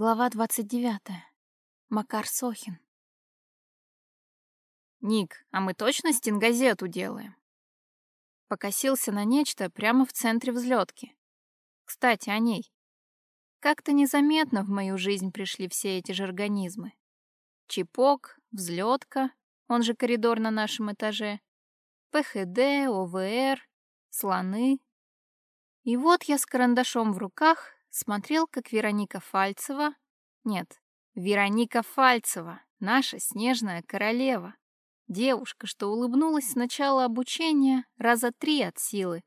Глава 29. Макар Сохин. «Ник, а мы точно стенгазету делаем?» Покосился на нечто прямо в центре взлетки. Кстати, о ней. Как-то незаметно в мою жизнь пришли все эти же организмы. Чипок, взлетка, он же коридор на нашем этаже, ПХД, ОВР, слоны. И вот я с карандашом в руках смотрел, как Вероника Фальцева... Нет, Вероника Фальцева, наша снежная королева. Девушка, что улыбнулась с начала обучения раза три от силы.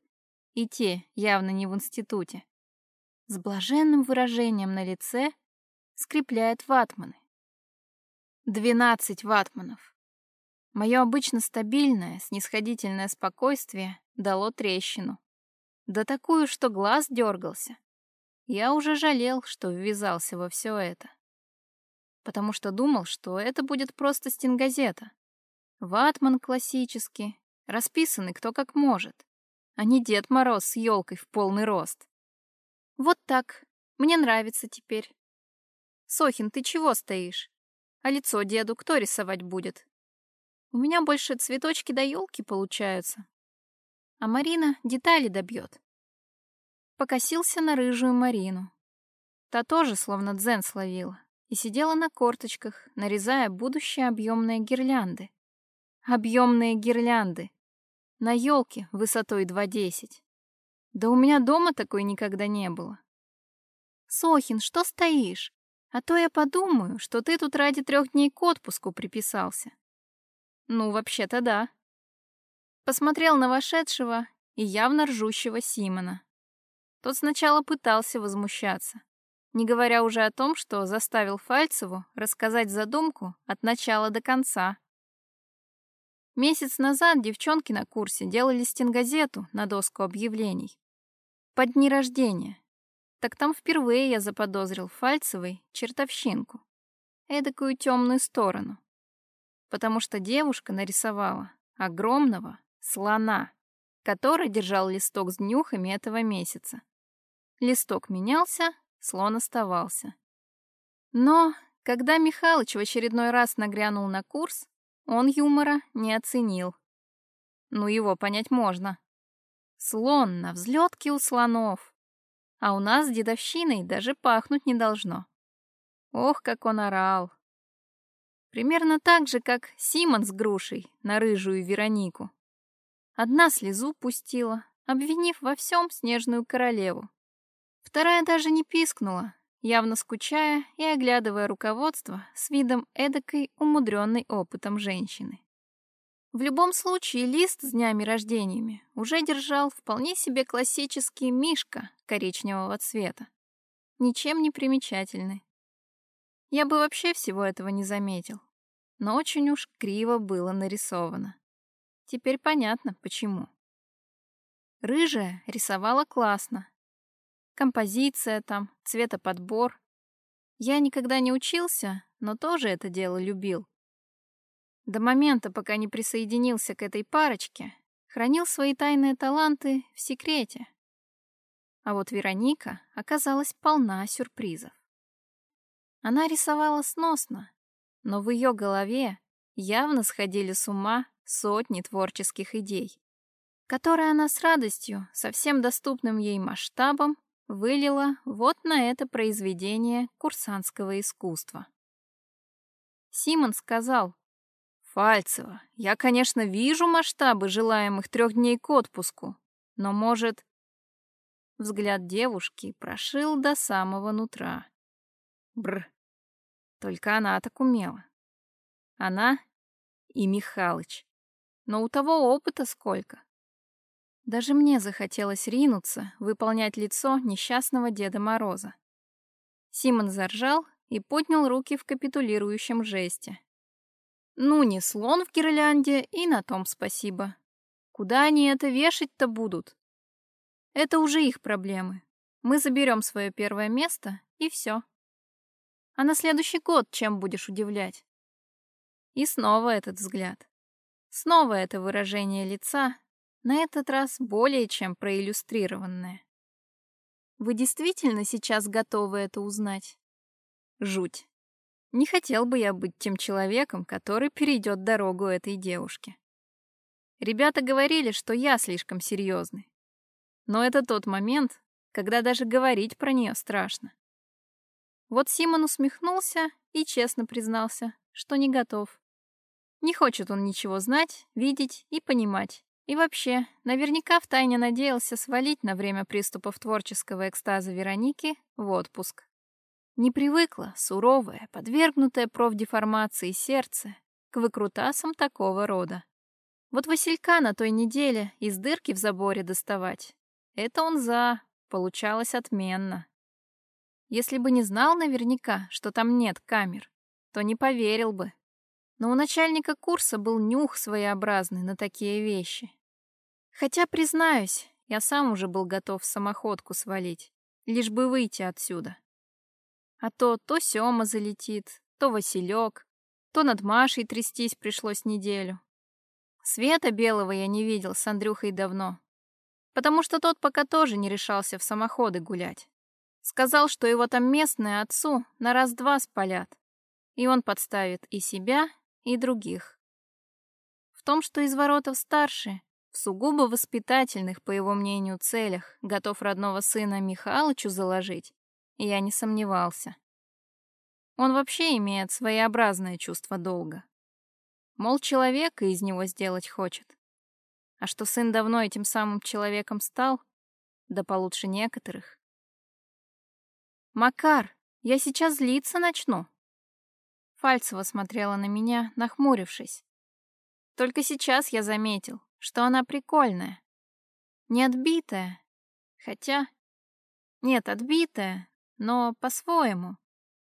И те явно не в институте. С блаженным выражением на лице скрепляет ватманы. Двенадцать ватманов. Мое обычно стабильное, снисходительное спокойствие дало трещину. Да такую, что глаз дергался. Я уже жалел, что ввязался во все это. Потому что думал, что это будет просто стенгазета. Ватман классический, расписанный кто как может, а не Дед Мороз с елкой в полный рост. Вот так. Мне нравится теперь. Сохин, ты чего стоишь? А лицо деду кто рисовать будет? У меня больше цветочки да елки получаются. А Марина детали добьет покосился на рыжую Марину. Та тоже словно дзен словила и сидела на корточках, нарезая будущие объемные гирлянды. Объемные гирлянды. На елке высотой 2,10. Да у меня дома такой никогда не было. Сохин, что стоишь? А то я подумаю, что ты тут ради трех дней к отпуску приписался. Ну, вообще-то да. Посмотрел на вошедшего и явно ржущего Симона. Тот сначала пытался возмущаться, не говоря уже о том, что заставил Фальцеву рассказать задумку от начала до конца. Месяц назад девчонки на курсе делали стенгазету на доску объявлений. Под дни рождения. Так там впервые я заподозрил Фальцевой чертовщинку. Эдакую темную сторону. Потому что девушка нарисовала огромного слона, который держал листок с днюхами этого месяца. Листок менялся, слон оставался. Но, когда Михалыч в очередной раз нагрянул на курс, он юмора не оценил. Ну, его понять можно. Слон на взлетке у слонов. А у нас с дедовщиной даже пахнуть не должно. Ох, как он орал. Примерно так же, как Симон с грушей на рыжую Веронику. Одна слезу пустила, обвинив во всем снежную королеву. Вторая даже не пискнула, явно скучая и оглядывая руководство с видом эдакой умудренной опытом женщины. В любом случае, лист с днями рождениями уже держал вполне себе классический мишка коричневого цвета. Ничем не примечательный. Я бы вообще всего этого не заметил. Но очень уж криво было нарисовано. Теперь понятно, почему. Рыжая рисовала классно, Композиция там, цветоподбор. Я никогда не учился, но тоже это дело любил. До момента, пока не присоединился к этой парочке, хранил свои тайные таланты в секрете. А вот Вероника оказалась полна сюрпризов. Она рисовала сносно, но в ее голове явно сходили с ума сотни творческих идей, которые она с радостью, со всем доступным ей масштабом, вылила вот на это произведение курсантского искусства. Симон сказал, «Фальцева, я, конечно, вижу масштабы желаемых трех дней к отпуску, но, может...» Взгляд девушки прошил до самого нутра. Бр. Только она так умела. Она и Михалыч. Но у того опыта сколько. Даже мне захотелось ринуться, выполнять лицо несчастного Деда Мороза. Симон заржал и поднял руки в капитулирующем жесте. Ну, не слон в гирлянде, и на том спасибо. Куда они это вешать-то будут? Это уже их проблемы. Мы заберем свое первое место, и все. А на следующий год чем будешь удивлять? И снова этот взгляд. Снова это выражение лица, на этот раз более чем проиллюстрированное. Вы действительно сейчас готовы это узнать? Жуть. Не хотел бы я быть тем человеком, который перейдет дорогу этой девушке. Ребята говорили, что я слишком серьезный. Но это тот момент, когда даже говорить про нее страшно. Вот Симон усмехнулся и честно признался, что не готов. Не хочет он ничего знать, видеть и понимать. И вообще, наверняка втайне надеялся свалить на время приступов творческого экстаза Вероники в отпуск. Не привыкла, суровая, подвергнутая профдеформации сердце, к выкрутасам такого рода. Вот Василька на той неделе из дырки в заборе доставать. Это он за, получалось отменно. Если бы не знал наверняка, что там нет камер, то не поверил бы. Но у начальника курса был нюх своеобразный на такие вещи. Хотя, признаюсь, я сам уже был готов самоходку свалить, лишь бы выйти отсюда. А то то Сёма залетит, то Василек, то над Машей трястись пришлось неделю. Света белого я не видел с Андрюхой давно, потому что тот пока тоже не решался в самоходы гулять. Сказал, что его там местные отцу на раз-два спалят, и он подставит и себя, и других. В том, что из воротов старше, в сугубо воспитательных, по его мнению, целях, готов родного сына Михалычу заложить, я не сомневался. Он вообще имеет своеобразное чувство долга. Мол, человека из него сделать хочет. А что сын давно этим самым человеком стал, да получше некоторых. «Макар, я сейчас злиться начну». Фальцева смотрела на меня, нахмурившись. Только сейчас я заметил, что она прикольная. Не отбитая. Хотя... Нет, отбитая, но по-своему.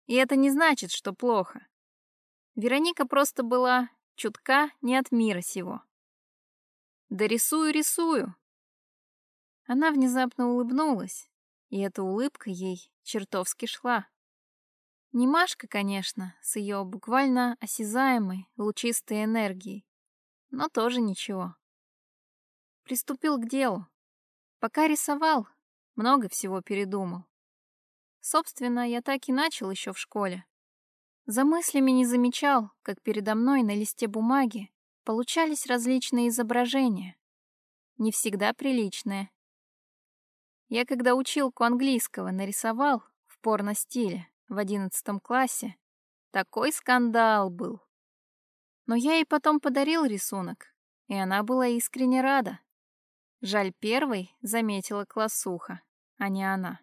И это не значит, что плохо. Вероника просто была чутка не от мира сего. Да рисую, рисую. Она внезапно улыбнулась, и эта улыбка ей чертовски шла. Не Машка, конечно, с ее буквально осязаемой, лучистой энергией, но тоже ничего. Приступил к делу. Пока рисовал, много всего передумал. Собственно, я так и начал еще в школе. За мыслями не замечал, как передо мной на листе бумаги получались различные изображения. Не всегда приличные. Я когда училку английского нарисовал в порно-стиле в одиннадцатом классе, такой скандал был. Но я ей потом подарил рисунок, и она была искренне рада. Жаль, первой заметила классуха, а не она.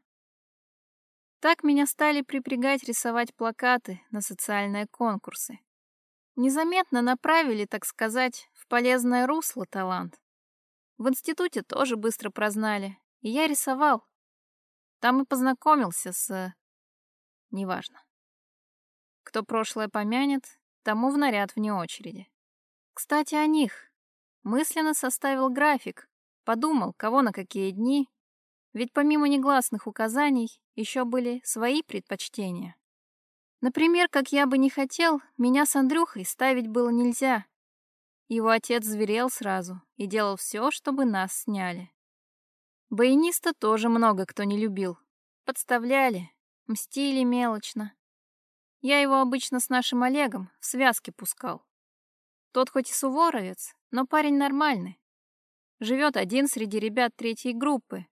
Так меня стали припрягать рисовать плакаты на социальные конкурсы. Незаметно направили, так сказать, в полезное русло талант. В институте тоже быстро прознали, и я рисовал. Там и познакомился с... Неважно. Кто прошлое помянет, тому в наряд вне очереди. Кстати, о них. Мысленно составил график, подумал, кого на какие дни, ведь помимо негласных указаний еще были свои предпочтения. Например, как я бы не хотел, меня с Андрюхой ставить было нельзя. Его отец зверел сразу и делал все, чтобы нас сняли. Баяниста тоже много кто не любил. Подставляли, мстили мелочно. Я его обычно с нашим Олегом в связке пускал. Тот хоть и суворовец, но парень нормальный. Живет один среди ребят третьей группы,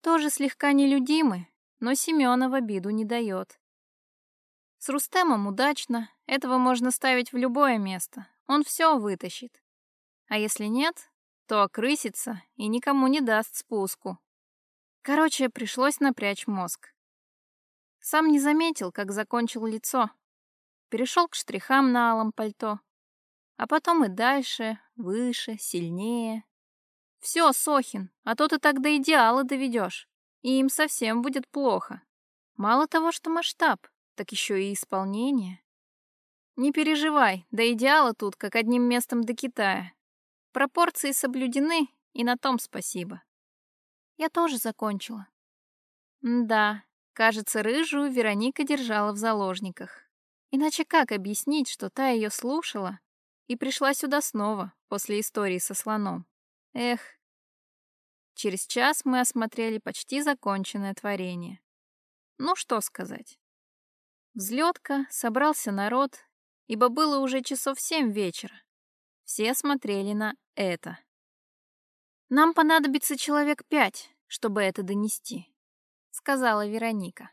тоже слегка нелюдимый, но Семёна в обиду не дает. С Рустемом удачно, этого можно ставить в любое место, он все вытащит. А если нет, то окрысится и никому не даст спуску. Короче, пришлось напрячь мозг. Сам не заметил, как закончил лицо. Перешел к штрихам на алом пальто. А потом и дальше, выше, сильнее. Все, Сохин, а то ты так до идеала доведешь, и им совсем будет плохо. Мало того, что масштаб, так еще и исполнение. Не переживай, до идеала тут как одним местом до Китая. Пропорции соблюдены, и на том спасибо. Я тоже закончила. да, кажется, рыжую Вероника держала в заложниках. Иначе как объяснить, что та ее слушала и пришла сюда снова после истории со слоном? Эх. Через час мы осмотрели почти законченное творение. Ну что сказать. Взлетка, собрался народ, ибо было уже часов семь вечера. Все смотрели на это. «Нам понадобится человек пять, чтобы это донести», — сказала Вероника.